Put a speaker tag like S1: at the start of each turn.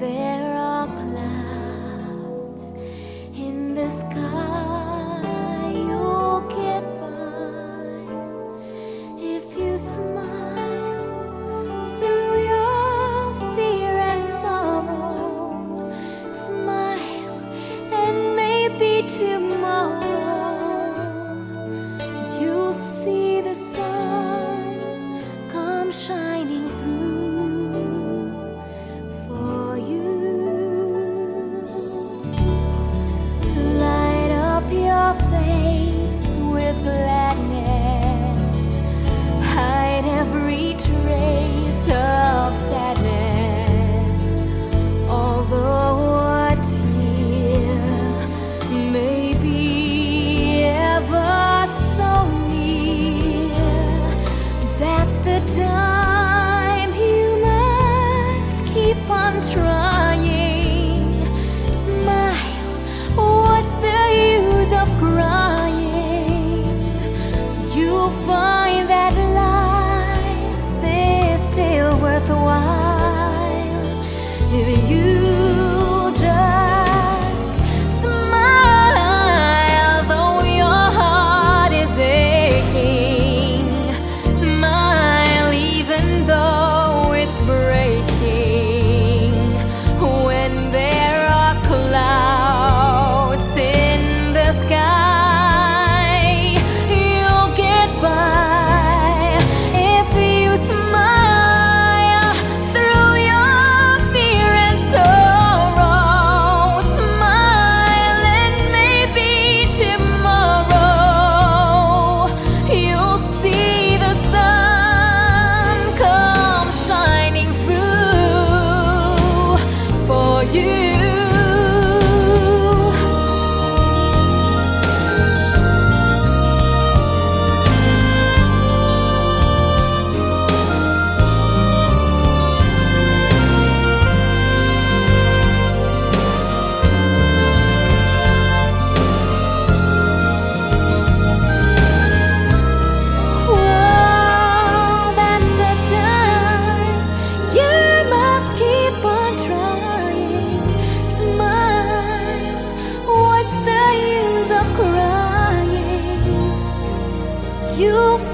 S1: there are clouds in the sky, you'll get by if you smile. you